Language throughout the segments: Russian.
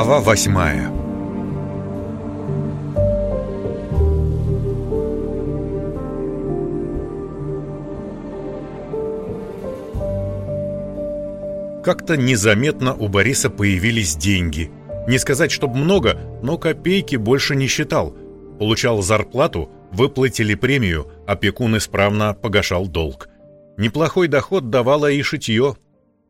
Глава восьмая Как-то незаметно у Бориса появились деньги. Не сказать, чтоб много, но копейки больше не считал. Получал зарплату, выплатили премию, опекун исправно погашал долг. Неплохой доход давало и шитье.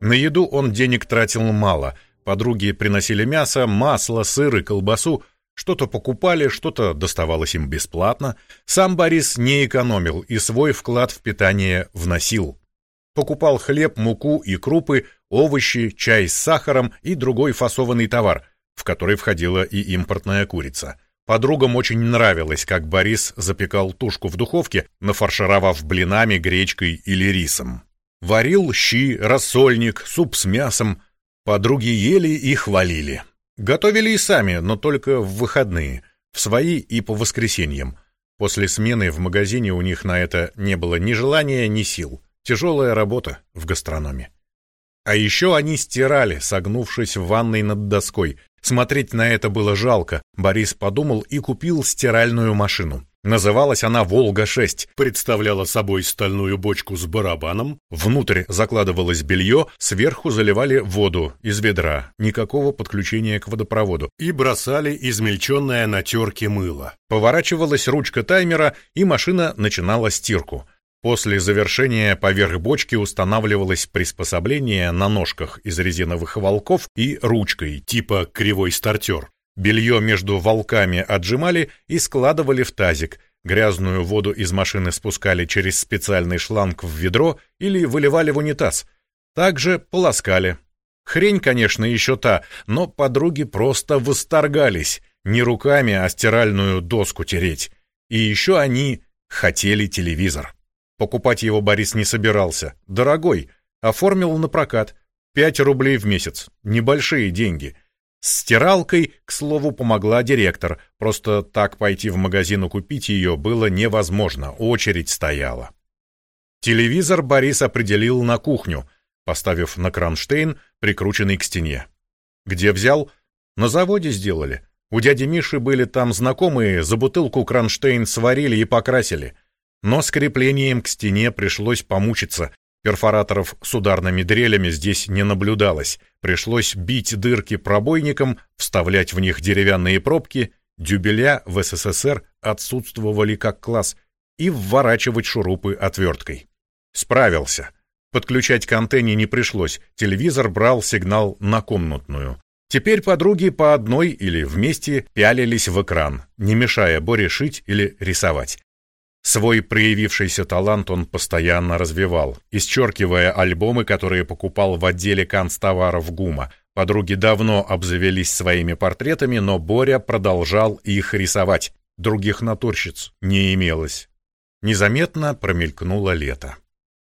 На еду он денег тратил мало. Подруги приносили мясо, масло, сыр и колбасу. Что-то покупали, что-то доставалось им бесплатно. Сам Борис не экономил и свой вклад в питание вносил. Покупал хлеб, муку и крупы, овощи, чай с сахаром и другой фасованный товар, в который входила и импортная курица. Подругам очень нравилось, как Борис запекал тушку в духовке, нафаршировав блинами, гречкой или рисом. Варил щи, рассольник, суп с мясом. Подруги ели и хвалили. Готовили и сами, но только в выходные, в свои и по воскресеньям. После смены в магазине у них на это не было ни желания, ни сил. Тяжелая работа в гастрономе. А еще они стирали, согнувшись в ванной над доской. Смотреть на это было жалко. Борис подумал и купил стиральную машину. Называлась она «Волга-6», представляла собой стальную бочку с барабаном, внутрь закладывалось белье, сверху заливали воду из ведра, никакого подключения к водопроводу, и бросали измельченное на терке мыло. Поворачивалась ручка таймера, и машина начинала стирку. После завершения поверх бочки устанавливалось приспособление на ножках из резиновых волков и ручкой типа кривой стартер. Белье между волками отжимали и складывали в тазик. Грязную воду из машины спускали через специальный шланг в ведро или выливали в унитаз. Также полоскали. Хрень, конечно, еще та, но подруги просто восторгались. Не руками, а стиральную доску тереть. И еще они хотели телевизор. Покупать его Борис не собирался. Дорогой. Оформил на прокат. Пять рублей в месяц. Небольшие деньги. Стиралкой, к слову, помогла директор. Просто так пойти в магазин и купить ее было невозможно. Очередь стояла. Телевизор Борис определил на кухню, поставив на кронштейн, прикрученный к стене. Где взял? На заводе сделали. У дяди Миши были там знакомые, за бутылку кронштейн сварили и покрасили — но с креплением к стене пришлось помучиться. Перфораторов с ударными дрелями здесь не наблюдалось. Пришлось бить дырки пробойником, вставлять в них деревянные пробки. Дюбеля в СССР отсутствовали как класс и вворачивать шурупы отверткой. Справился. Подключать к антенне не пришлось, телевизор брал сигнал на комнатную. Теперь подруги по одной или вместе пялились в экран, не мешая Боре шить или рисовать. Свой проявившийся талант он постоянно развивал, исчеркивая альбомы, которые покупал в отделе канцтоваров ГУМа. Подруги давно обзавелись своими портретами, но Боря продолжал их рисовать. Других натурщиц не имелось. Незаметно промелькнуло лето.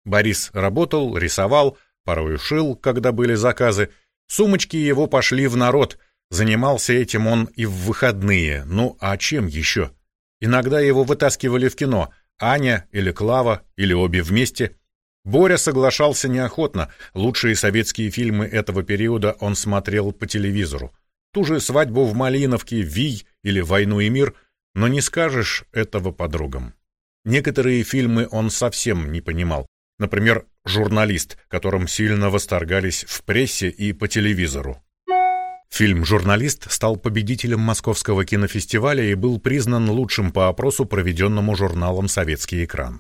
Борис работал, рисовал, порой шил, когда были заказы. Сумочки его пошли в народ. Занимался этим он и в выходные. Ну, а чем еще? Иногда его вытаскивали в кино, Аня или Клава, или обе вместе. Боря соглашался неохотно, лучшие советские фильмы этого периода он смотрел по телевизору. Ту же «Свадьбу в Малиновке», «Вий» или «Войну и мир», но не скажешь этого подругам. Некоторые фильмы он совсем не понимал. Например, «Журналист», которым сильно восторгались в прессе и по телевизору. Фильм «Журналист» стал победителем Московского кинофестиваля и был признан лучшим по опросу, проведенному журналом «Советский экран».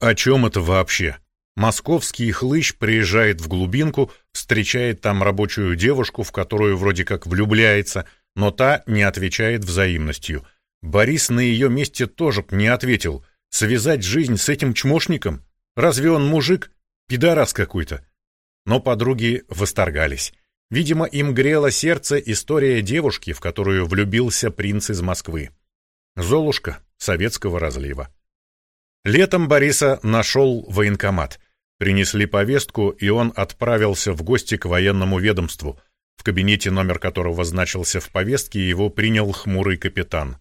О чем это вообще? Московский хлыщ приезжает в глубинку, встречает там рабочую девушку, в которую вроде как влюбляется, но та не отвечает взаимностью. Борис на ее месте тоже не ответил. Связать жизнь с этим чмошником? Разве он мужик? Пидорас какой-то. Но подруги восторгались. Видимо, им грело сердце история девушки, в которую влюбился принц из Москвы. Золушка советского разлива. Летом Бориса нашел военкомат. Принесли повестку, и он отправился в гости к военному ведомству. В кабинете, номер которого значился в повестке, его принял хмурый капитан.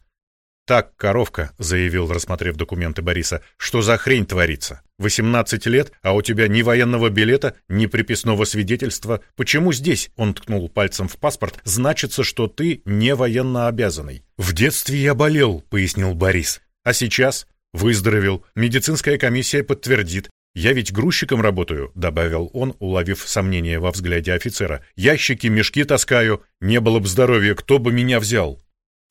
«Так, коровка», — заявил, рассмотрев документы Бориса, — «что за хрень творится? 18 лет, а у тебя ни военного билета, ни приписного свидетельства. Почему здесь?» — он ткнул пальцем в паспорт. «Значится, что ты не военно обязанный». «В детстве я болел», — пояснил Борис. «А сейчас?» «Выздоровел. Медицинская комиссия подтвердит. «Я ведь грузчиком работаю», — добавил он, уловив сомнение во взгляде офицера. «Ящики, мешки таскаю. Не было бы здоровья, кто бы меня взял?»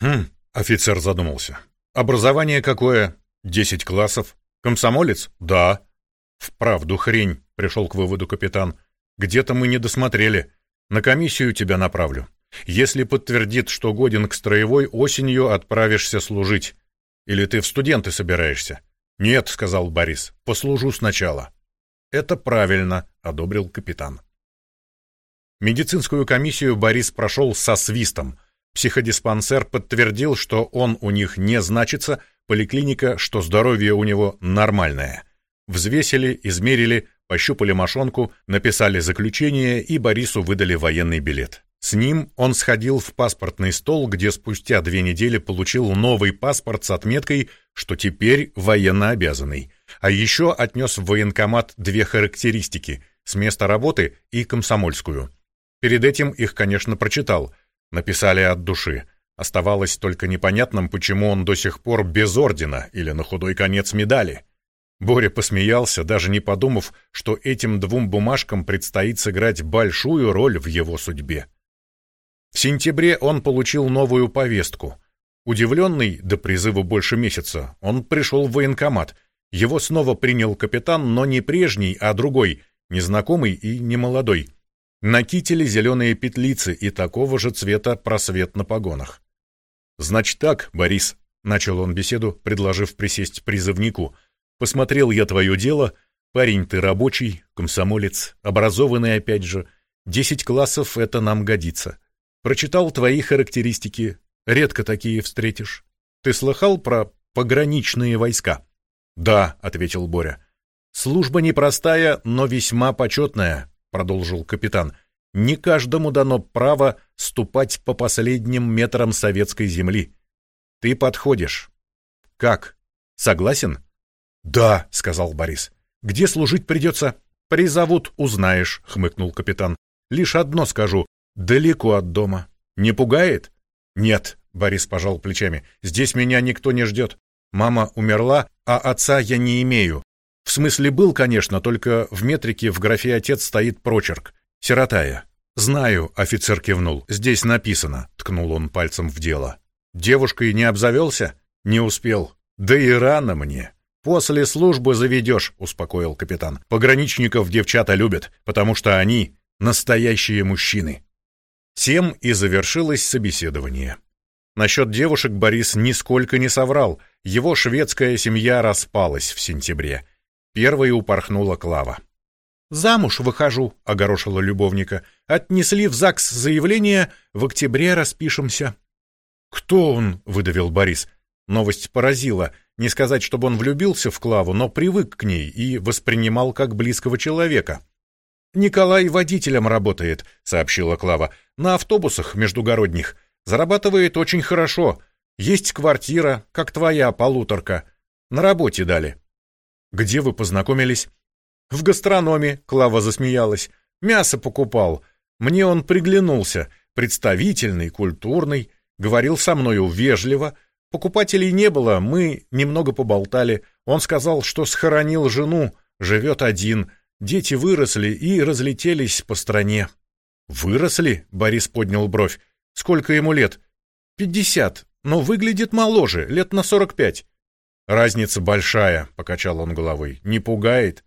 «Хм, Офицер задумался. «Образование какое? Десять классов. Комсомолец? Да». «Вправду хрень», — пришел к выводу капитан. «Где-то мы не досмотрели. На комиссию тебя направлю. Если подтвердит, что годен к строевой, осенью отправишься служить. Или ты в студенты собираешься?» «Нет», — сказал Борис, — «послужу сначала». «Это правильно», — одобрил капитан. Медицинскую комиссию Борис прошел со свистом — Психодиспансер подтвердил, что он у них не значится, поликлиника, что здоровье у него нормальное. Взвесили, измерили, пощупали мошонку, написали заключение и Борису выдали военный билет. С ним он сходил в паспортный стол, где спустя две недели получил новый паспорт с отметкой, что теперь военно обязанный. А еще отнес в военкомат две характеристики – с места работы и комсомольскую. Перед этим их, конечно, прочитал – Написали от души. Оставалось только непонятным, почему он до сих пор без ордена или на худой конец медали. Боря посмеялся, даже не подумав, что этим двум бумажкам предстоит сыграть большую роль в его судьбе. В сентябре он получил новую повестку. Удивленный до призыва больше месяца, он пришел в военкомат. Его снова принял капитан, но не прежний, а другой, незнакомый и немолодой. На кителе зеленые петлицы и такого же цвета просвет на погонах. «Значит так, Борис», — начал он беседу, предложив присесть призывнику, «посмотрел я твое дело, парень ты рабочий, комсомолец, образованный опять же, десять классов — это нам годится. Прочитал твои характеристики, редко такие встретишь. Ты слыхал про пограничные войска?» «Да», — ответил Боря. «Служба непростая, но весьма почетная», продолжил капитан, не каждому дано право ступать по последним метрам советской земли. Ты подходишь. Как? Согласен? Да, сказал Борис. Где служить придется? Призовут, узнаешь, хмыкнул капитан. Лишь одно скажу. Далеко от дома. Не пугает? Нет, Борис пожал плечами. Здесь меня никто не ждет. Мама умерла, а отца я не имею. В смысле был, конечно, только в метрике в графе «отец» стоит прочерк. «Сиротая». «Знаю», — офицер кивнул. «Здесь написано», — ткнул он пальцем в дело. «Девушкой не обзавелся?» «Не успел». «Да и рано мне». «После службы заведешь», — успокоил капитан. «Пограничников девчата любят, потому что они настоящие мужчины». Тем и завершилось собеседование. Насчет девушек Борис нисколько не соврал. Его шведская семья распалась в сентябре. Первой упорхнула Клава. «Замуж выхожу», — огорошила любовника. «Отнесли в ЗАГС заявление, в октябре распишемся». «Кто он?» — выдавил Борис. Новость поразила. Не сказать, чтобы он влюбился в Клаву, но привык к ней и воспринимал как близкого человека. «Николай водителем работает», — сообщила Клава. «На автобусах междугородних. Зарабатывает очень хорошо. Есть квартира, как твоя полуторка. На работе дали». «Где вы познакомились?» «В гастрономе», — Клава засмеялась. «Мясо покупал. Мне он приглянулся. Представительный, культурный. Говорил со мною вежливо. Покупателей не было, мы немного поболтали. Он сказал, что схоронил жену, живет один. Дети выросли и разлетелись по стране». «Выросли?» — Борис поднял бровь. «Сколько ему лет?» «Пятьдесят, но выглядит моложе, лет на сорок пять». «Разница большая», — покачал он головой. «Не пугает?»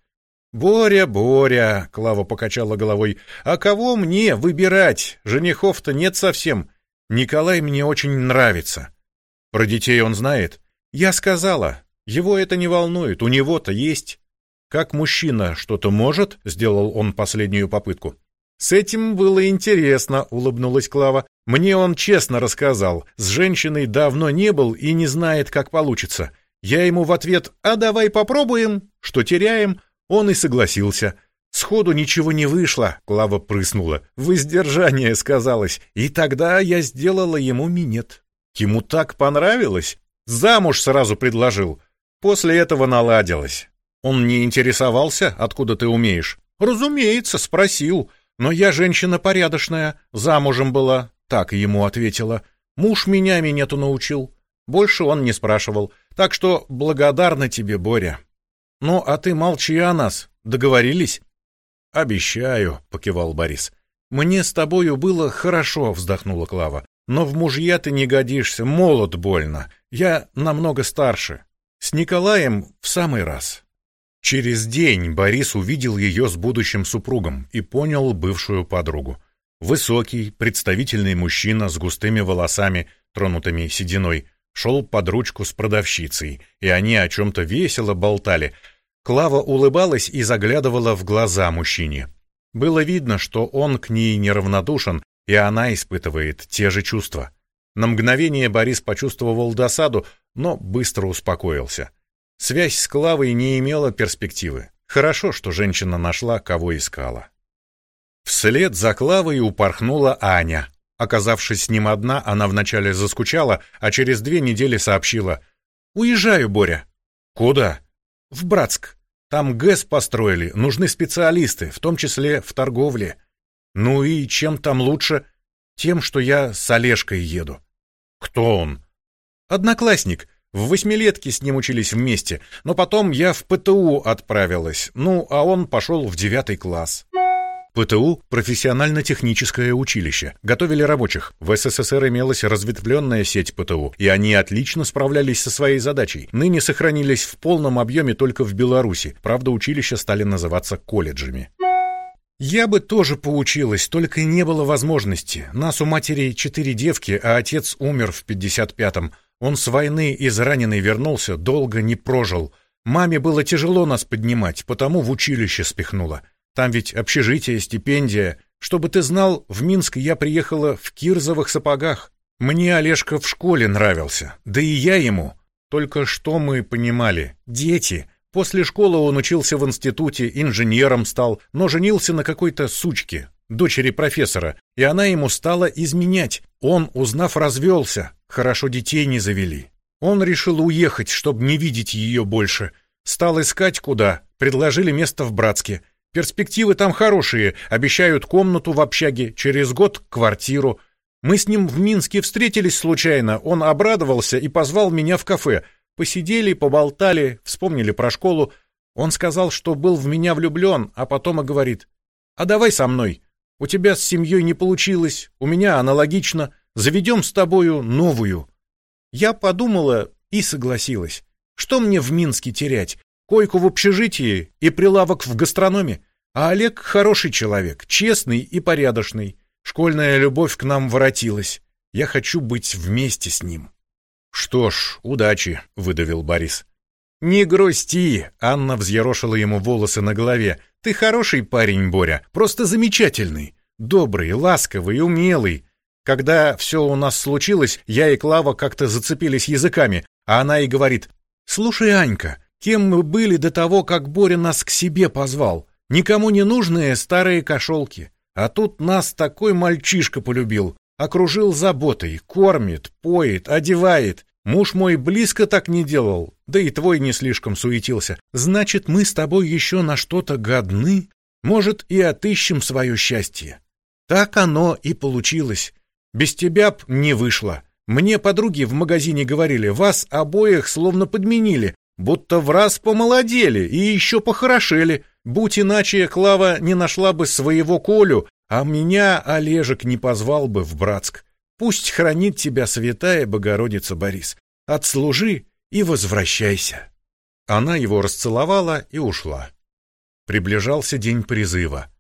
«Боря, Боря», — Клава покачала головой, — «а кого мне выбирать? Женихов-то нет совсем. Николай мне очень нравится». «Про детей он знает?» «Я сказала. Его это не волнует, у него-то есть». «Как мужчина что-то может?» — сделал он последнюю попытку. «С этим было интересно», — улыбнулась Клава. «Мне он честно рассказал. С женщиной давно не был и не знает, как получится. Я ему в ответ «А давай попробуем», что теряем, он и согласился. Сходу ничего не вышло, Клава прыснула. Воздержание сказалось, и тогда я сделала ему минет. Ему так понравилось. Замуж сразу предложил. После этого наладилось. Он не интересовался, откуда ты умеешь? Разумеется, спросил. Но я женщина порядочная, замужем была. Так ему ответила. Муж меня минету научил. Больше он не спрашивал. Так что благодарна тебе, Боря. Ну, а ты молчи о нас. Договорились? Обещаю, покивал Борис. Мне с тобою было хорошо, вздохнула Клава. Но в мужья ты не годишься, молод больно. Я намного старше. С Николаем в самый раз. Через день Борис увидел ее с будущим супругом и понял бывшую подругу. Высокий, представительный мужчина с густыми волосами, тронутыми сединой, шел под ручку с продавщицей, и они о чем-то весело болтали. Клава улыбалась и заглядывала в глаза мужчине. Было видно, что он к ней неравнодушен, и она испытывает те же чувства. На мгновение Борис почувствовал досаду, но быстро успокоился. Связь с Клавой не имела перспективы. Хорошо, что женщина нашла, кого искала. Вслед за Клавой упорхнула Аня. Оказавшись с ним одна, она вначале заскучала, а через две недели сообщила. «Уезжаю, Боря». «Куда?» «В Братск. Там ГЭС построили, нужны специалисты, в том числе в торговле». «Ну и чем там лучше?» «Тем, что я с Олежкой еду». «Кто он?» «Одноклассник. В восьмилетке с ним учились вместе, но потом я в ПТУ отправилась, ну, а он пошел в девятый класс». ПТУ – профессионально-техническое училище. Готовили рабочих. В СССР имелась разветвленная сеть ПТУ, и они отлично справлялись со своей задачей. Ныне сохранились в полном объеме только в Беларуси. Правда, училища стали называться колледжами. Я бы тоже поучилась, только не было возможности. Нас у матери четыре девки, а отец умер в 55-м. Он с войны израненный вернулся, долго не прожил. Маме было тяжело нас поднимать, потому в училище спихнула. Там ведь общежитие, стипендия. Чтобы ты знал, в Минск я приехала в кирзовых сапогах. Мне Олежка в школе нравился, да и я ему. Только что мы понимали? Дети. После школы он учился в институте, инженером стал, но женился на какой-то сучке, дочери профессора, и она ему стала изменять. Он, узнав, развелся, хорошо детей не завели. Он решил уехать, чтобы не видеть ее больше. Стал искать куда, предложили место в Братске. Перспективы там хорошие, обещают комнату в общаге, через год квартиру. Мы с ним в Минске встретились случайно, он обрадовался и позвал меня в кафе. Посидели, поболтали, вспомнили про школу. Он сказал, что был в меня влюблен, а потом и говорит, «А давай со мной. У тебя с семьей не получилось, у меня аналогично. Заведем с тобою новую». Я подумала и согласилась. Что мне в Минске терять? Койку в общежитии и прилавок в гастрономе. А Олег хороший человек, честный и порядочный. Школьная любовь к нам воротилась. Я хочу быть вместе с ним. Что ж, удачи, выдавил Борис. Не грусти, Анна взъерошила ему волосы на голове. Ты хороший парень, Боря, просто замечательный, добрый, ласковый, умелый. Когда все у нас случилось, я и Клава как-то зацепились языками, а она и говорит: "Слушай, Анька, Кем мы были до того, как Боря нас к себе позвал? Никому не нужные старые кошелки. А тут нас такой мальчишка полюбил. Окружил заботой, кормит, поет, одевает. Муж мой близко так не делал, да и твой не слишком суетился. Значит, мы с тобой еще на что-то годны? Может, и отыщем свое счастье. Так оно и получилось. Без тебя б не вышло. Мне подруги в магазине говорили, вас обоих словно подменили, Будто в раз помолодели и еще похорошели. Будь иначе, Клава не нашла бы своего Колю, а меня Олежек не позвал бы в Братск. Пусть хранит тебя святая Богородица Борис. Отслужи и возвращайся. Она его расцеловала и ушла. Приближался день призыва.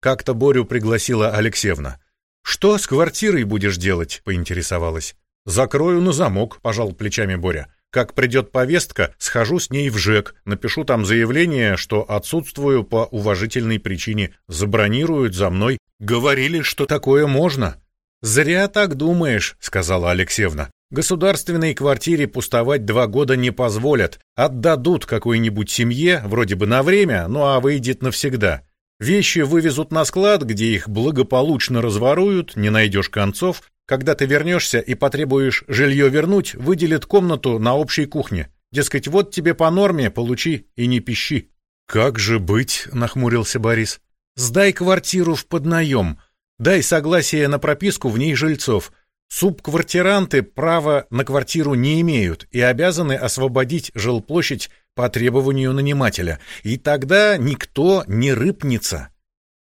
Как-то Борю пригласила Алексеевна. «Что с квартирой будешь делать?» — поинтересовалась. «Закрою на замок», — пожал плечами Боря. Как придет повестка, схожу с ней в ЖЭК, напишу там заявление, что отсутствую по уважительной причине, забронируют за мной. Говорили, что такое можно. Зря так думаешь, сказала Алексеевна. Государственной квартире пустовать два года не позволят, отдадут какой-нибудь семье, вроде бы на время, ну а выйдет навсегда. Вещи вывезут на склад, где их благополучно разворуют, не найдешь концов, Когда ты вернешься и потребуешь жилье вернуть, выделит комнату на общей кухне. Дескать, вот тебе по норме, получи и не пищи. «Как же быть?» — нахмурился Борис. «Сдай квартиру в поднаем. Дай согласие на прописку в ней жильцов. Субквартиранты права на квартиру не имеют и обязаны освободить жилплощадь по требованию нанимателя. И тогда никто не рыпнется».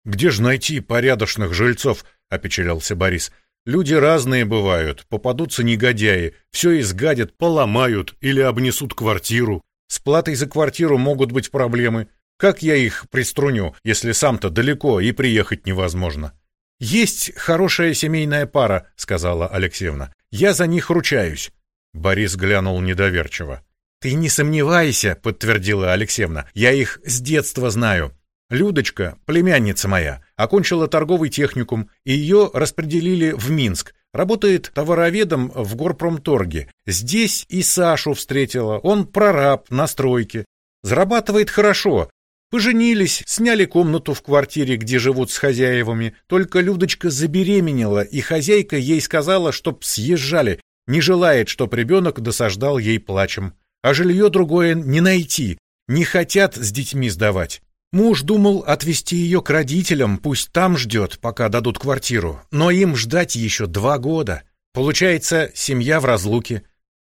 «Где же найти порядочных жильцов?» — опечалялся Борис. «Люди разные бывают. Попадутся негодяи, все изгадят, поломают или обнесут квартиру. С платой за квартиру могут быть проблемы. Как я их приструню, если сам-то далеко и приехать невозможно? Есть хорошая семейная пара, сказала Алексеевна. Я за них ручаюсь. Борис глянул недоверчиво. Ты не сомневайся, подтвердила Алексеевна. Я их с детства знаю. Людочка, племянница моя, окончила торговый техникум, и ее распределили в Минск. Работает товароведом в горпромторге. Здесь и Сашу встретила. Он прораб на стройке. Зарабатывает хорошо. Поженились, сняли комнату в квартире, где живут с хозяевами. Только Людочка забеременела, и хозяйка ей сказала, чтоб съезжали. Не желает, чтоб ребенок досаждал ей плачем. А жилье другое не найти. Не хотят с детьми сдавать. Муж думал отвезти ее к родителям, пусть там ждет, пока дадут квартиру, но им ждать еще два года. Получается, семья в разлуке.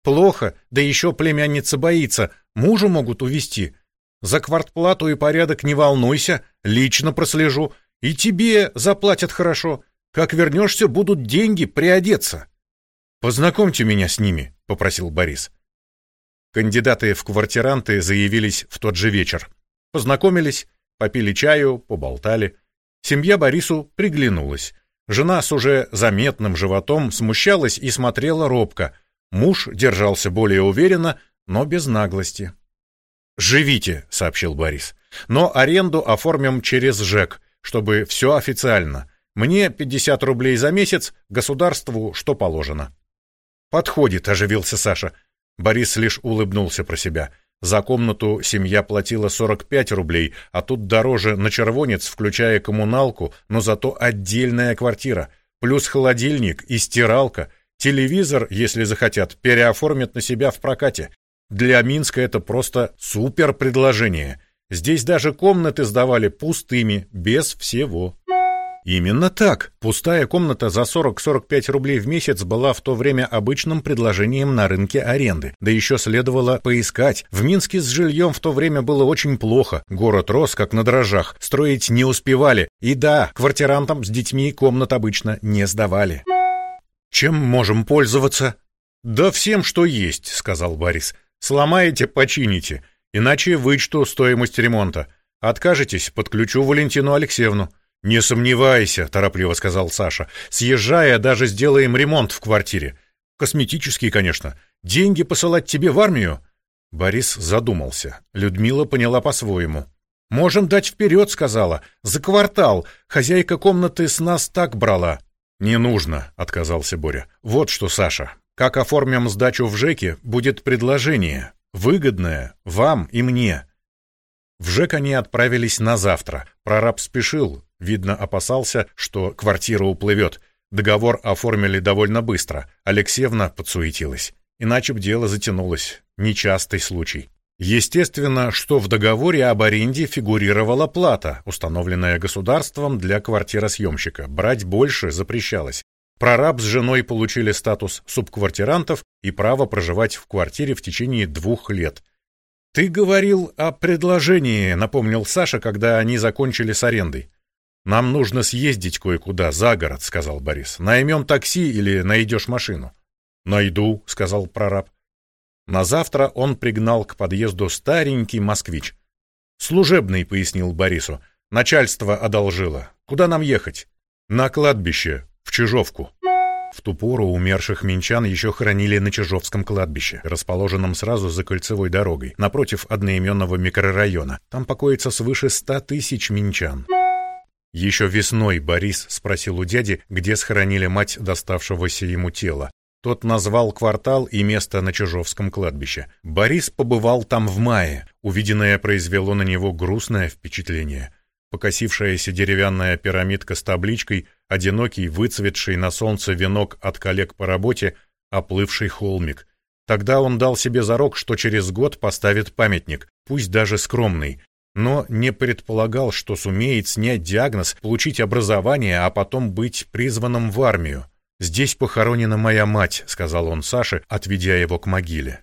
Плохо, да еще племянница боится, мужа могут увезти. За квартплату и порядок не волнуйся, лично прослежу. И тебе заплатят хорошо. Как вернешься, будут деньги приодеться. «Познакомьте меня с ними», — попросил Борис. Кандидаты в квартиранты заявились в тот же вечер. Познакомились, попили чаю, поболтали. Семья Борису приглянулась. Жена с уже заметным животом смущалась и смотрела робко. Муж держался более уверенно, но без наглости. «Живите», — сообщил Борис. «Но аренду оформим через ЖЭК, чтобы все официально. Мне 50 рублей за месяц, государству что положено». «Подходит», — оживился Саша. Борис лишь улыбнулся про себя. За комнату семья платила 45 рублей, а тут дороже на червонец, включая коммуналку, но зато отдельная квартира, плюс холодильник и стиралка, телевизор, если захотят, переоформят на себя в прокате. Для Минска это просто супер предложение. Здесь даже комнаты сдавали пустыми, без всего. Именно так. Пустая комната за 40-45 рублей в месяц была в то время обычным предложением на рынке аренды. Да еще следовало поискать. В Минске с жильем в то время было очень плохо. Город рос как на дрожжах. Строить не успевали. И да, квартирантам с детьми комнат обычно не сдавали. Чем можем пользоваться? Да всем, что есть, сказал Борис. Сломаете, почините. Иначе вычту стоимость ремонта. Откажетесь, подключу Валентину Алексеевну. «Не сомневайся», — торопливо сказал Саша. «Съезжая, даже сделаем ремонт в квартире. Косметический, конечно. Деньги посылать тебе в армию?» Борис задумался. Людмила поняла по-своему. «Можем дать вперед», — сказала. «За квартал. Хозяйка комнаты с нас так брала». «Не нужно», — отказался Боря. «Вот что, Саша. Как оформим сдачу в ЖЭКе, будет предложение. Выгодное. Вам и мне». В ЖЭК они отправились на завтра. Прораб спешил, Видно, опасался, что квартира уплывет. Договор оформили довольно быстро. Алексеевна подсуетилась. Иначе б дело затянулось. Нечастый случай. Естественно, что в договоре об аренде фигурировала плата, установленная государством для квартиросъемщика. Брать больше запрещалось. Прораб с женой получили статус субквартирантов и право проживать в квартире в течение двух лет. «Ты говорил о предложении», — напомнил Саша, когда они закончили с арендой. «Нам нужно съездить кое-куда, за город», — сказал Борис. «Наймем такси или найдешь машину?» «Найду», — сказал прораб. На завтра он пригнал к подъезду старенький москвич. «Служебный», — пояснил Борису. «Начальство одолжило. Куда нам ехать?» «На кладбище, в Чижовку». В ту пору умерших минчан еще хоронили на Чижовском кладбище, расположенном сразу за кольцевой дорогой, напротив одноименного микрорайона. Там покоится свыше ста тысяч минчан. Еще весной Борис спросил у дяди, где схоронили мать доставшегося ему тела. Тот назвал квартал и место на Чижовском кладбище. Борис побывал там в мае. Увиденное произвело на него грустное впечатление. покосившаяся деревянная пирамидка с табличкой, одинокий, выцветший на солнце венок от коллег по работе, оплывший холмик. Тогда он дал себе зарок, что через год поставит памятник, пусть даже скромный, но не предполагал, что сумеет снять диагноз, получить образование, а потом быть призванным в армию. «Здесь похоронена моя мать», — сказал он Саше, отведя его к могиле.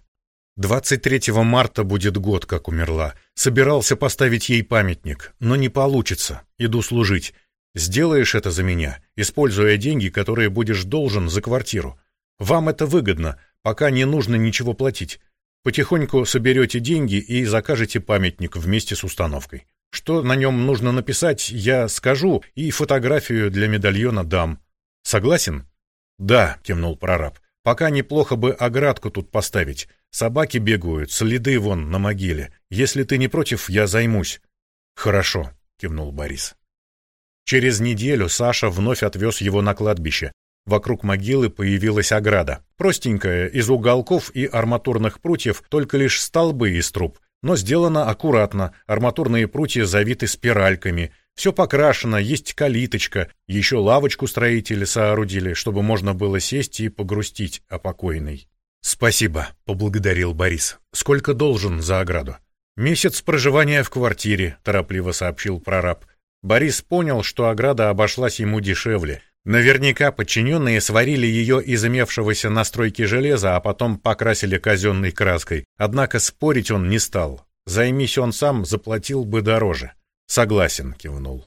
«23 марта будет год, как умерла. Собирался поставить ей памятник, но не получится. Иду служить. Сделаешь это за меня, используя деньги, которые будешь должен за квартиру. Вам это выгодно, пока не нужно ничего платить. Потихоньку соберете деньги и закажете памятник вместе с установкой. Что на нем нужно написать, я скажу и фотографию для медальона дам. Согласен? Да, кивнул прораб. Пока неплохо бы оградку тут поставить. Собаки бегают, следы вон на могиле. Если ты не против, я займусь. Хорошо, кивнул Борис. Через неделю Саша вновь отвез его на кладбище, Вокруг могилы появилась ограда. Простенькая, из уголков и арматурных прутьев, только лишь столбы из труб. Но сделано аккуратно, арматурные прутья завиты спиральками. Все покрашено, есть калиточка. Еще лавочку строители соорудили, чтобы можно было сесть и погрустить о покойной. «Спасибо», — поблагодарил Борис. «Сколько должен за ограду?» «Месяц проживания в квартире», — торопливо сообщил прораб. Борис понял, что ограда обошлась ему дешевле — Наверняка подчиненные сварили ее из имевшегося на стройке железа, а потом покрасили казенной краской. Однако спорить он не стал. Займись он сам, заплатил бы дороже. Согласен, кивнул.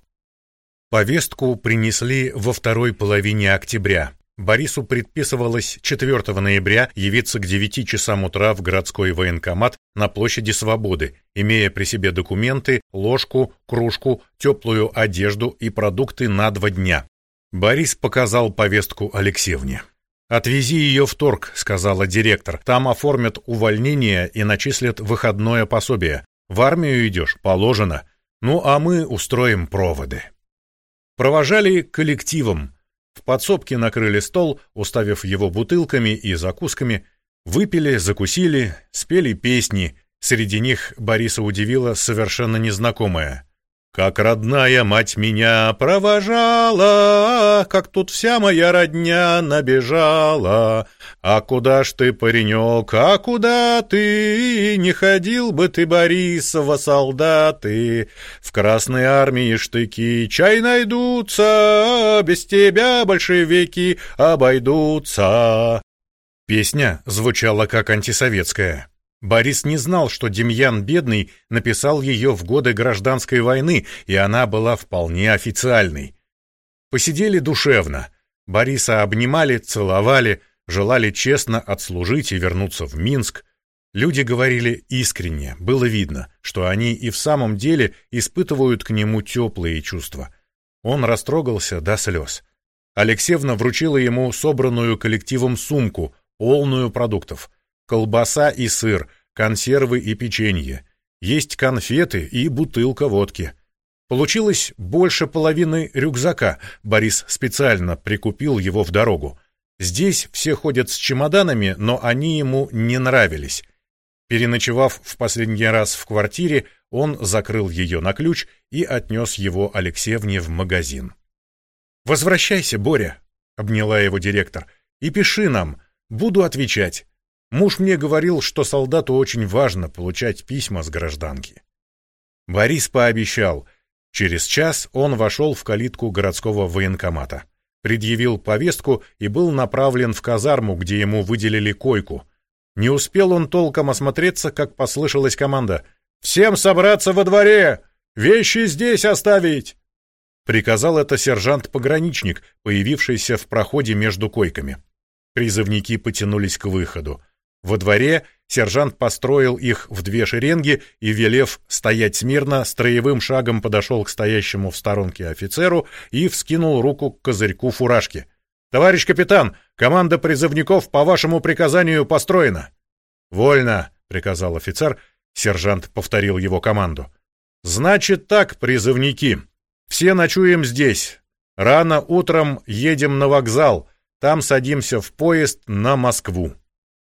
Повестку принесли во второй половине октября. Борису предписывалось 4 ноября явиться к 9 часам утра в городской военкомат на площади Свободы, имея при себе документы, ложку, кружку, теплую одежду и продукты на два дня. Борис показал повестку Алексеевне. «Отвези ее в торг», — сказала директор. «Там оформят увольнение и начислят выходное пособие. В армию идешь, положено. Ну, а мы устроим проводы». Провожали коллективом. В подсобке накрыли стол, уставив его бутылками и закусками. Выпили, закусили, спели песни. Среди них Бориса удивила совершенно незнакомая. Как родная мать меня провожала, Как тут вся моя родня набежала. А куда ж ты, паренек, а куда ты? Не ходил бы ты, Борис, во солдаты. В Красной армии штыки чай найдутся, Без тебя большевики обойдутся. Песня звучала как антисоветская. Борис не знал, что Демьян Бедный написал ее в годы гражданской войны, и она была вполне официальной. Посидели душевно. Бориса обнимали, целовали, желали честно отслужить и вернуться в Минск. Люди говорили искренне, было видно, что они и в самом деле испытывают к нему теплые чувства. Он растрогался до слез. Алексеевна вручила ему собранную коллективом сумку, полную продуктов — колбаса и сыр, консервы и печенье. Есть конфеты и бутылка водки. Получилось больше половины рюкзака. Борис специально прикупил его в дорогу. Здесь все ходят с чемоданами, но они ему не нравились. Переночевав в последний раз в квартире, он закрыл ее на ключ и отнес его Алексеевне в магазин. «Возвращайся, Боря», — обняла его директор, — «и пиши нам, буду отвечать». Муж мне говорил, что солдату очень важно получать письма с гражданки. Борис пообещал. Через час он вошел в калитку городского военкомата, предъявил повестку и был направлен в казарму, где ему выделили койку. Не успел он толком осмотреться, как послышалась команда «Всем собраться во дворе! Вещи здесь оставить!» Приказал это сержант-пограничник, появившийся в проходе между койками. Призывники потянулись к выходу. Во дворе сержант построил их в две шеренги и, велев стоять смирно, строевым шагом подошел к стоящему в сторонке офицеру и вскинул руку к козырьку фуражки. «Товарищ капитан, команда призывников по вашему приказанию построена». «Вольно», — приказал офицер, сержант повторил его команду. «Значит так, призывники, все ночуем здесь. Рано утром едем на вокзал, там садимся в поезд на Москву».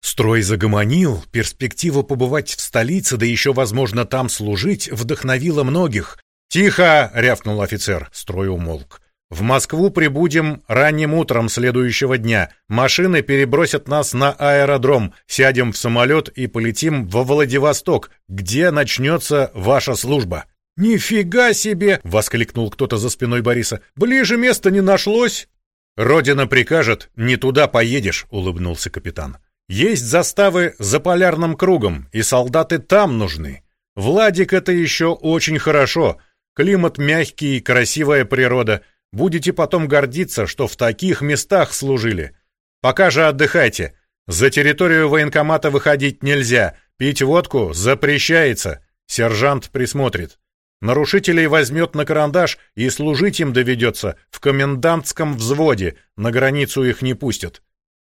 Строй загомонил, перспектива побывать в столице, да еще, возможно, там служить, вдохновила многих. «Тихо!» — рявкнул офицер. Строй умолк. «В Москву прибудем ранним утром следующего дня. Машины перебросят нас на аэродром. Сядем в самолет и полетим во Владивосток, где начнется ваша служба». «Нифига себе!» — воскликнул кто-то за спиной Бориса. «Ближе места не нашлось!» «Родина прикажет, не туда поедешь», — улыбнулся капитан. «Есть заставы за полярным кругом, и солдаты там нужны. Владик — это еще очень хорошо. Климат мягкий, красивая природа. Будете потом гордиться, что в таких местах служили. Пока же отдыхайте. За территорию военкомата выходить нельзя. Пить водку запрещается. Сержант присмотрит. Нарушителей возьмет на карандаш и служить им доведется в комендантском взводе, на границу их не пустят.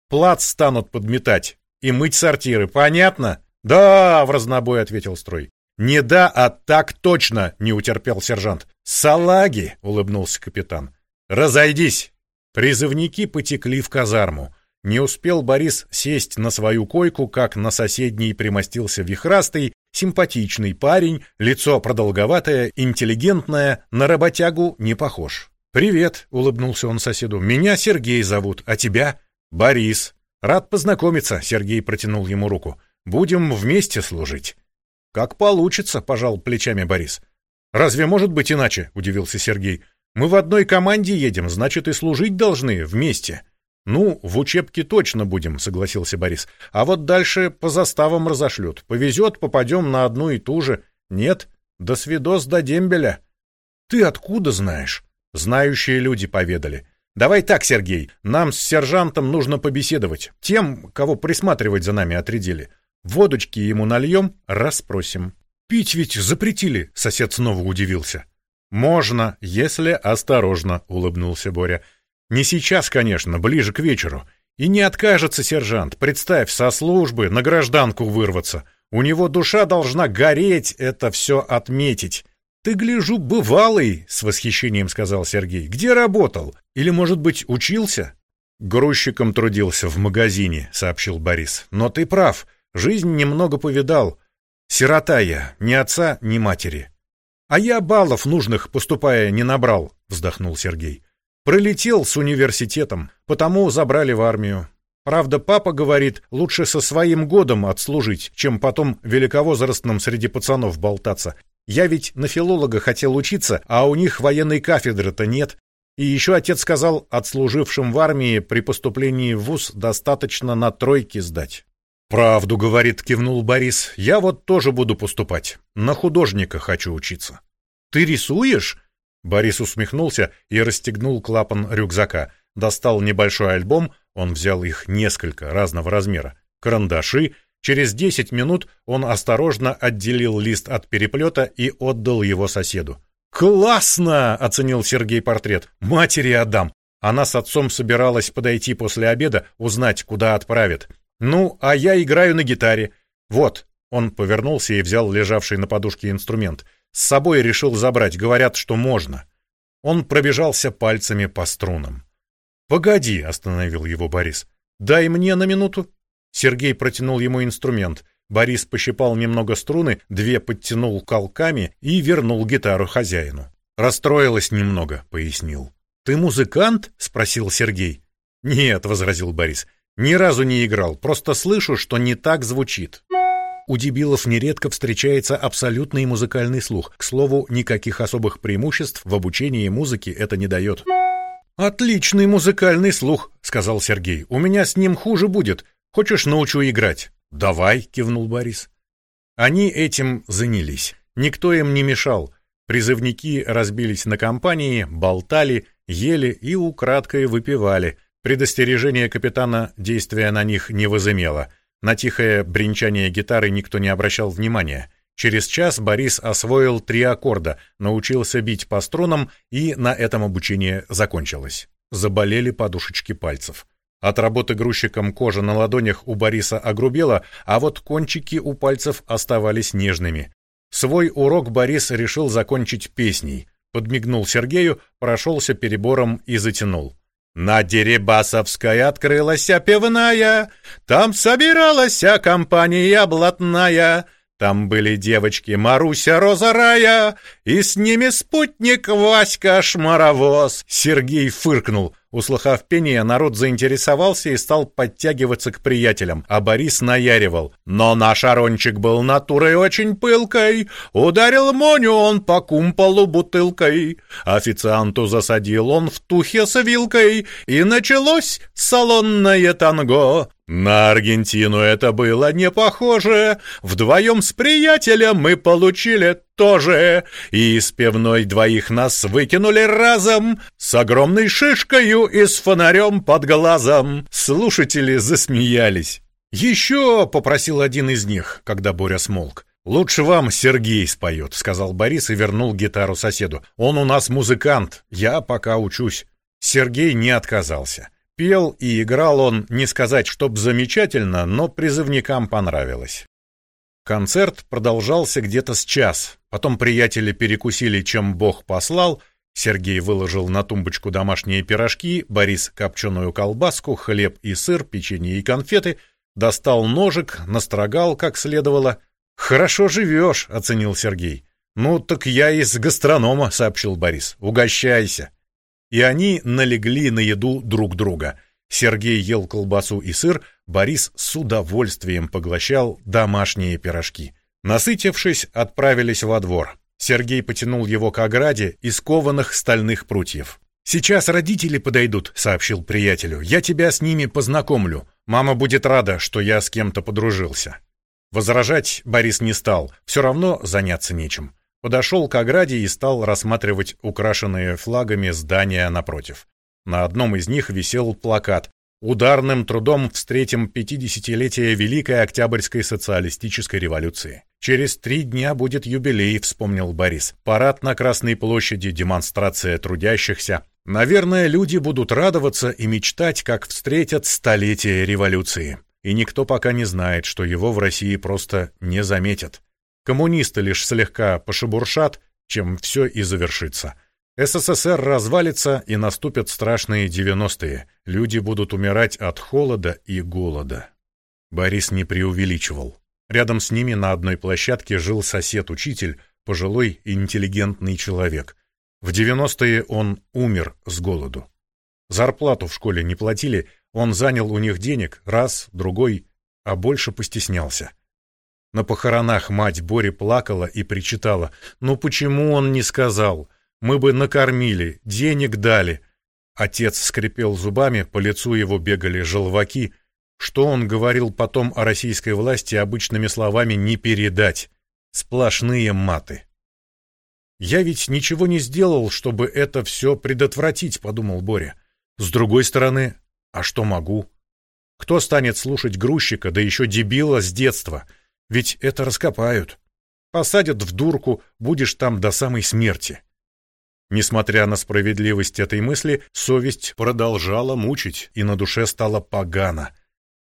Плац станут подметать и мыть сортиры, понятно? Да, в разнобой ответил строй. Не да, а так точно, не утерпел сержант. Салаги, улыбнулся капитан. Разойдись. Призывники потекли в казарму. Не успел Борис сесть на свою койку, как на соседней примостился вихрастый, симпатичный парень, лицо продолговатое, интеллигентное, на работягу не похож. «Привет», — улыбнулся он соседу, — «меня Сергей зовут, а тебя?» «Борис». «Рад познакомиться», — Сергей протянул ему руку. «Будем вместе служить». «Как получится», — пожал плечами Борис. «Разве может быть иначе?» — удивился Сергей. «Мы в одной команде едем, значит, и служить должны вместе». «Ну, в учебке точно будем», — согласился Борис. «А вот дальше по заставам разошлют. Повезет, попадем на одну и ту же. Нет, до свидос до дембеля». «Ты откуда знаешь?» «Знающие люди поведали». «Давай так, Сергей, нам с сержантом нужно побеседовать. Тем, кого присматривать за нами отрядили. Водочки ему нальем, расспросим». «Пить ведь запретили», — сосед снова удивился. «Можно, если осторожно», — улыбнулся Боря. Не сейчас, конечно, ближе к вечеру. И не откажется сержант, представь, со службы на гражданку вырваться. У него душа должна гореть это все отметить. Ты, гляжу, бывалый, с восхищением сказал Сергей. Где работал? Или, может быть, учился? Грузчиком трудился в магазине, сообщил Борис. Но ты прав, жизнь немного повидал. Сирота я, ни отца, ни матери. А я баллов нужных, поступая, не набрал, вздохнул Сергей. Пролетел с университетом, потому забрали в армию. Правда, папа говорит, лучше со своим годом отслужить, чем потом великовозрастным среди пацанов болтаться. Я ведь на филолога хотел учиться, а у них военной кафедры-то нет. И еще отец сказал, отслужившим в армии при поступлении в вуз достаточно на тройки сдать. «Правду, — говорит, — кивнул Борис, — я вот тоже буду поступать. На художника хочу учиться». «Ты рисуешь?» Борис усмехнулся и расстегнул клапан рюкзака. Достал небольшой альбом, он взял их несколько разного размера. Карандаши. Через десять минут он осторожно отделил лист от переплета и отдал его соседу. «Классно!» — оценил Сергей портрет. «Матери отдам!» Она с отцом собиралась подойти после обеда, узнать, куда отправит. «Ну, а я играю на гитаре. Вот». Он повернулся и взял лежавший на подушке инструмент — с собой решил забрать, говорят, что можно. Он пробежался пальцами по струнам. «Погоди», — остановил его Борис. «Дай мне на минуту». Сергей протянул ему инструмент. Борис пощипал немного струны, две подтянул колками и вернул гитару хозяину. «Расстроилась немного», — пояснил. «Ты музыкант?» — спросил Сергей. «Нет», — возразил Борис. «Ни разу не играл, просто слышу, что не так звучит». У дебилов нередко встречается абсолютный музыкальный слух. К слову, никаких особых преимуществ в обучении музыке это не дает. «Отличный музыкальный слух», — сказал Сергей. «У меня с ним хуже будет. Хочешь, научу играть?» «Давай», — кивнул Борис. Они этим занялись. Никто им не мешал. Призывники разбились на компании, болтали, ели и украдкой выпивали. Предостережение капитана действия на них не возымело — на тихое бренчание гитары никто не обращал внимания. Через час Борис освоил три аккорда, научился бить по струнам, и на этом обучение закончилось. Заболели подушечки пальцев. От работы грузчиком кожа на ладонях у Бориса огрубела, а вот кончики у пальцев оставались нежными. Свой урок Борис решил закончить песней. Подмигнул Сергею, прошелся перебором и затянул. На Дерибасовской открылась пивная, Там собиралась компания блатная, Там были девочки Маруся Розарая, и с ними спутник Васька Шмаровоз. Сергей фыркнул. Услыхав пение, народ заинтересовался и стал подтягиваться к приятелям, а Борис наяривал. Но наш Арончик был натурой очень пылкой, ударил Моню он по кумполу бутылкой. Официанту засадил он в тухе с вилкой, и началось салонное танго. На Аргентину это было не похоже. Вдвоем с приятелем мы получили тоже. И из пивной двоих нас выкинули разом с огромной шишкою и с фонарем под глазом. Слушатели засмеялись. «Еще!» — попросил один из них, когда Боря смолк. «Лучше вам Сергей споет», — сказал Борис и вернул гитару соседу. «Он у нас музыкант, я пока учусь». Сергей не отказался. Пел и играл он, не сказать, чтоб замечательно, но призывникам понравилось. Концерт продолжался где-то с час. Потом приятели перекусили, чем Бог послал. Сергей выложил на тумбочку домашние пирожки, Борис копченую колбаску, хлеб и сыр, печенье и конфеты, достал ножик, настрогал как следовало. «Хорошо живешь», — оценил Сергей. «Ну, так я из гастронома», — сообщил Борис. «Угощайся» и они налегли на еду друг друга. Сергей ел колбасу и сыр, Борис с удовольствием поглощал домашние пирожки. Насытившись, отправились во двор. Сергей потянул его к ограде из кованых стальных прутьев. «Сейчас родители подойдут», — сообщил приятелю. «Я тебя с ними познакомлю. Мама будет рада, что я с кем-то подружился». Возражать Борис не стал, все равно заняться нечем подошел к ограде и стал рассматривать украшенные флагами здания напротив. На одном из них висел плакат «Ударным трудом встретим 50-летие Великой Октябрьской социалистической революции». «Через три дня будет юбилей», — вспомнил Борис. «Парад на Красной площади, демонстрация трудящихся. Наверное, люди будут радоваться и мечтать, как встретят столетие революции. И никто пока не знает, что его в России просто не заметят. Коммунисты лишь слегка пошебуршат, чем все и завершится. СССР развалится, и наступят страшные девяностые. Люди будут умирать от холода и голода. Борис не преувеличивал. Рядом с ними на одной площадке жил сосед-учитель, пожилой интеллигентный человек. В девяностые он умер с голоду. Зарплату в школе не платили, он занял у них денег раз, другой, а больше постеснялся. На похоронах мать Бори плакала и причитала. «Ну почему он не сказал? Мы бы накормили, денег дали». Отец скрипел зубами, по лицу его бегали желваки. Что он говорил потом о российской власти обычными словами не передать. Сплошные маты. «Я ведь ничего не сделал, чтобы это все предотвратить», — подумал Боря. «С другой стороны, а что могу? Кто станет слушать грузчика, да еще дебила с детства?» Ведь это раскопают. Посадят в дурку, будешь там до самой смерти. Несмотря на справедливость этой мысли, совесть продолжала мучить, и на душе стало погано.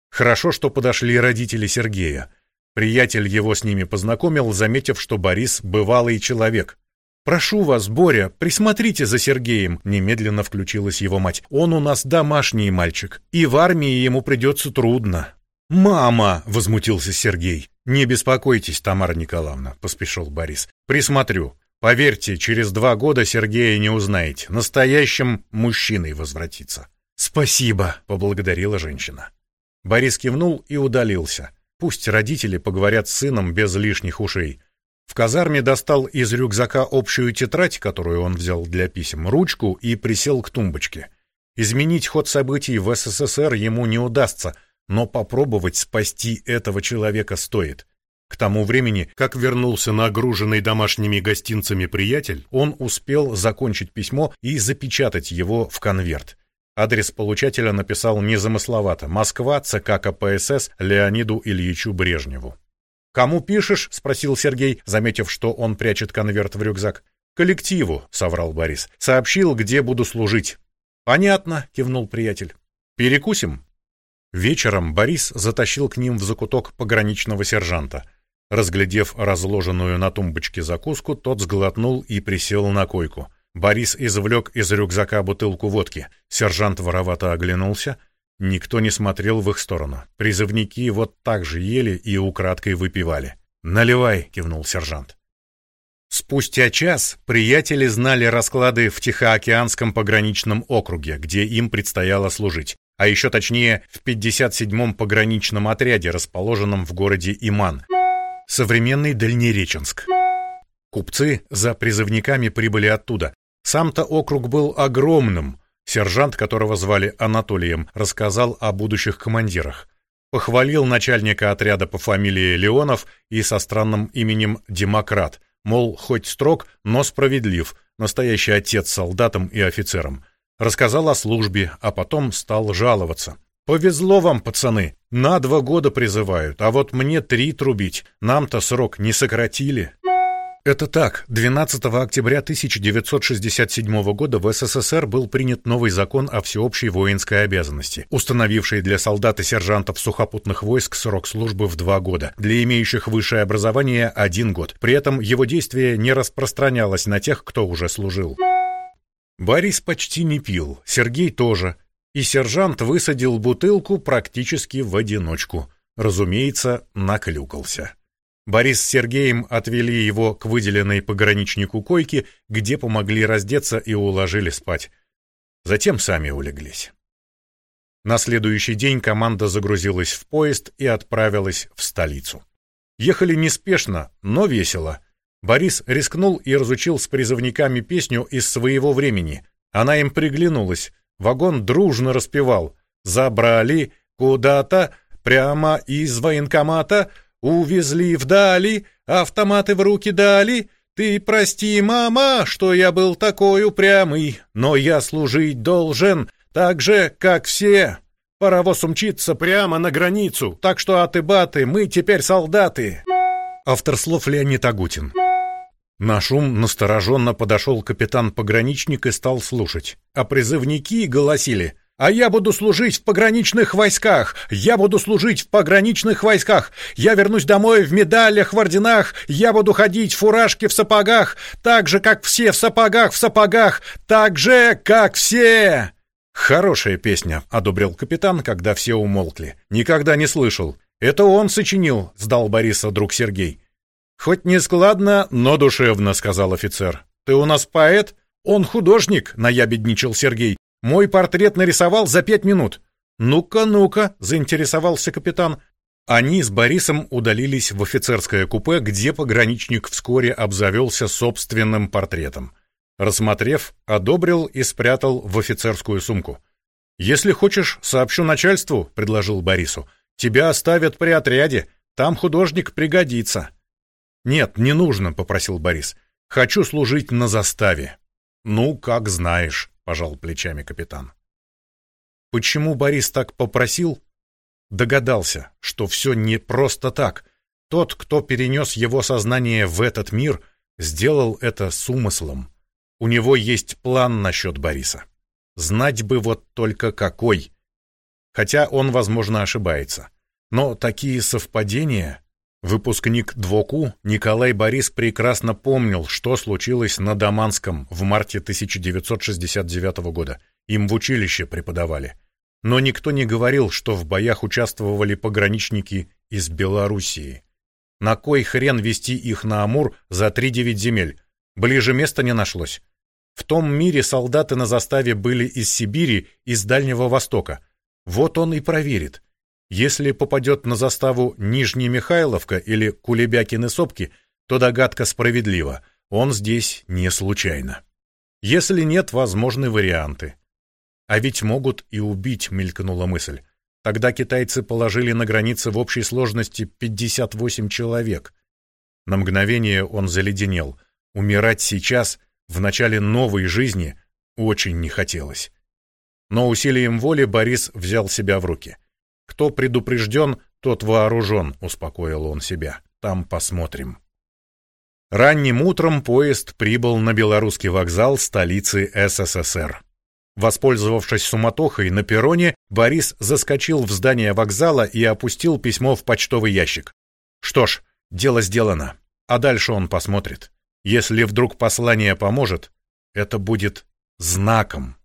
Хорошо, что подошли родители Сергея. Приятель его с ними познакомил, заметив, что Борис — бывалый человек. «Прошу вас, Боря, присмотрите за Сергеем», — немедленно включилась его мать. «Он у нас домашний мальчик, и в армии ему придется трудно». «Мама!» — возмутился Сергей. «Не беспокойтесь, Тамара Николаевна», — поспешил Борис. «Присмотрю. Поверьте, через два года Сергея не узнаете. Настоящим мужчиной возвратится». «Спасибо», — поблагодарила женщина. Борис кивнул и удалился. Пусть родители поговорят с сыном без лишних ушей. В казарме достал из рюкзака общую тетрадь, которую он взял для писем, ручку и присел к тумбочке. Изменить ход событий в СССР ему не удастся — но попробовать спасти этого человека стоит. К тому времени, как вернулся нагруженный домашними гостинцами приятель, он успел закончить письмо и запечатать его в конверт. Адрес получателя написал незамысловато «Москва, ЦК КПСС Леониду Ильичу Брежневу». «Кому пишешь?» — спросил Сергей, заметив, что он прячет конверт в рюкзак. «Коллективу», — соврал Борис. «Сообщил, где буду служить». «Понятно», — кивнул приятель. «Перекусим?» Вечером Борис затащил к ним в закуток пограничного сержанта. Разглядев разложенную на тумбочке закуску, тот сглотнул и присел на койку. Борис извлек из рюкзака бутылку водки. Сержант воровато оглянулся. Никто не смотрел в их сторону. Призывники вот так же ели и украдкой выпивали. «Наливай», — кивнул сержант. Спустя час приятели знали расклады в Тихоокеанском пограничном округе, где им предстояло служить, а еще точнее в 57-м пограничном отряде, расположенном в городе Иман, современный Дальнереченск. Купцы за призывниками прибыли оттуда. Сам-то округ был огромным. Сержант, которого звали Анатолием, рассказал о будущих командирах. Похвалил начальника отряда по фамилии Леонов и со странным именем Демократ – Мол, хоть строг, но справедлив, настоящий отец солдатам и офицерам. Рассказал о службе, а потом стал жаловаться. «Повезло вам, пацаны, на два года призывают, а вот мне три трубить, нам-то срок не сократили». Это так. 12 октября 1967 года в СССР был принят новый закон о всеобщей воинской обязанности, установивший для солдат и сержантов сухопутных войск срок службы в два года, для имеющих высшее образование – один год. При этом его действие не распространялось на тех, кто уже служил. Борис почти не пил, Сергей тоже, и сержант высадил бутылку практически в одиночку. Разумеется, наклюкался. Борис с Сергеем отвели его к выделенной пограничнику койке, где помогли раздеться и уложили спать. Затем сами улеглись. На следующий день команда загрузилась в поезд и отправилась в столицу. Ехали неспешно, но весело. Борис рискнул и разучил с призывниками песню из своего времени. Она им приглянулась. Вагон дружно распевал «Забрали куда-то прямо из военкомата», Увезли вдали, автоматы в руки дали. Ты прости, мама, что я был такой упрямый, но я служить должен так же, как все. Паровоз умчится прямо на границу, так что аты-баты, мы теперь солдаты. Автор слов Леонид Агутин. На шум настороженно подошел капитан-пограничник и стал слушать. А призывники голосили а я буду служить в пограничных войсках! Я буду служить в пограничных войсках! Я вернусь домой в медалях, в орденах! Я буду ходить в фуражке в сапогах! Так же, как все в сапогах, в сапогах! Так же, как все!» «Хорошая песня», — одобрил капитан, когда все умолкли. «Никогда не слышал. Это он сочинил», — сдал Бориса друг Сергей. «Хоть не складно, но душевно», — сказал офицер. «Ты у нас поэт?» «Он художник», — наябедничал Сергей. Мой портрет нарисовал за пять минут. Ну-ка, ну-ка, заинтересовался капитан. Они с Борисом удалились в офицерское купе, где пограничник вскоре обзавелся собственным портретом. Рассмотрев, одобрил и спрятал в офицерскую сумку. «Если хочешь, сообщу начальству», — предложил Борису. «Тебя оставят при отряде, там художник пригодится». «Нет, не нужно», — попросил Борис. «Хочу служить на заставе». «Ну, как знаешь» пожал плечами капитан. Почему Борис так попросил? Догадался, что все не просто так. Тот, кто перенес его сознание в этот мир, сделал это с умыслом. У него есть план насчет Бориса. Знать бы вот только какой. Хотя он, возможно, ошибается. Но такие совпадения... Выпускник ДВОКУ Николай Борис прекрасно помнил, что случилось на Даманском в марте 1969 года. Им в училище преподавали. Но никто не говорил, что в боях участвовали пограничники из Белоруссии. На кой хрен вести их на Амур за 3-9 земель? Ближе места не нашлось. В том мире солдаты на заставе были из Сибири, из Дальнего Востока. Вот он и проверит. Если попадет на заставу Нижнемихайловка или Кулебякины сопки, то догадка справедлива. Он здесь не случайно. Если нет, возможны варианты. А ведь могут и убить, мелькнула мысль. Тогда китайцы положили на границе в общей сложности 58 человек. На мгновение он заледенел. Умирать сейчас, в начале новой жизни, очень не хотелось. Но усилием воли Борис взял себя в руки. Кто предупрежден, тот вооружен, успокоил он себя. Там посмотрим. Ранним утром поезд прибыл на белорусский вокзал столицы СССР. Воспользовавшись суматохой на перроне, Борис заскочил в здание вокзала и опустил письмо в почтовый ящик. Что ж, дело сделано, а дальше он посмотрит. Если вдруг послание поможет, это будет знаком.